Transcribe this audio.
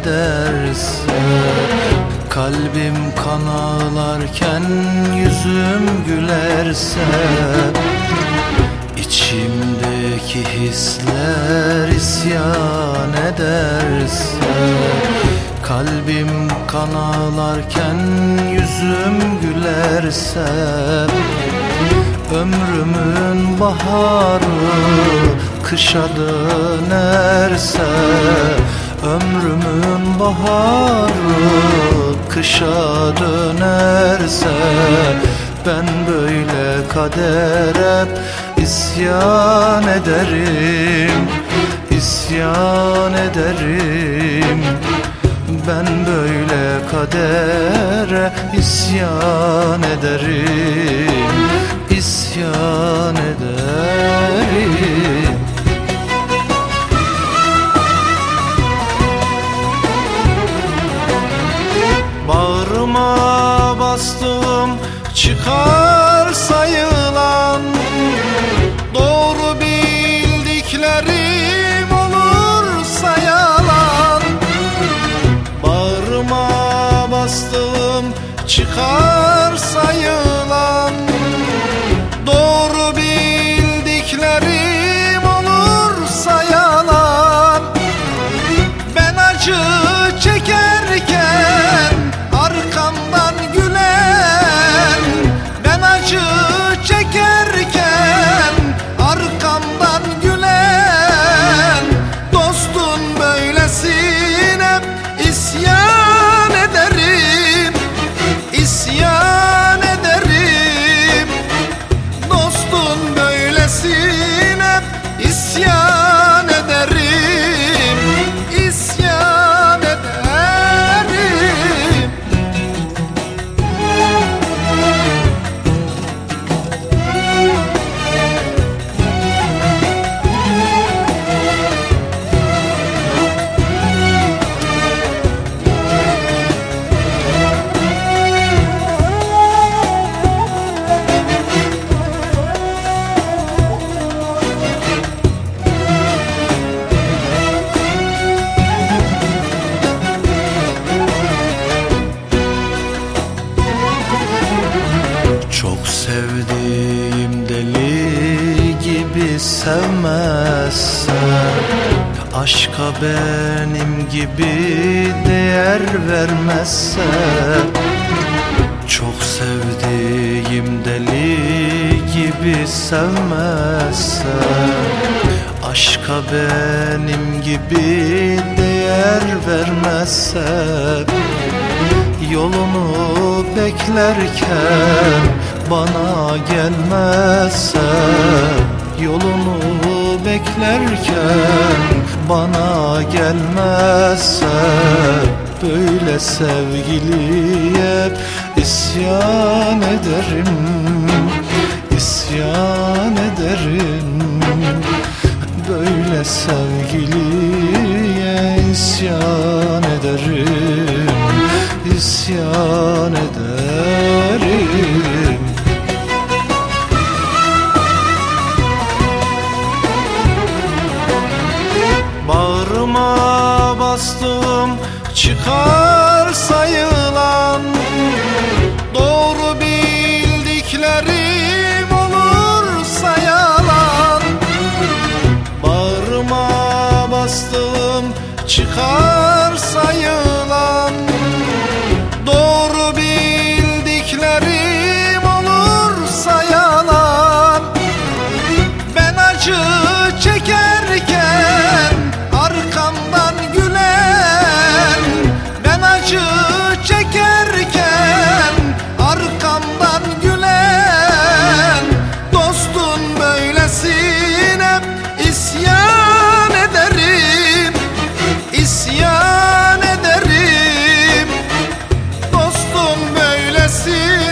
ederse Kalbim kan ağlarken yüzüm gülerse İçimdeki hisler isyan ederse Kalbim kan ağlarken yüzüm gülerse Ömrümün baharı kışa dönerse Ömrümün baharı kışa dönerse Ben böyle kadere isyan ederim isyan ederim. Ben böyle kadere isyan ederim çıkar sevdiğim deli gibi sevmezsen Aşka benim gibi değer vermezsen Çok sevdiğim deli gibi sevmezsen Aşka benim gibi değer vermezsen Yolunu beklerken bana gelmezse Yolunu beklerken bana gelmezse Böyle sevgiliye isyan ederim isyan ederim. Böyle sevgiliye isyan ederim isyan ederim adım çıkar sayılan Doğru bildikleri sensiz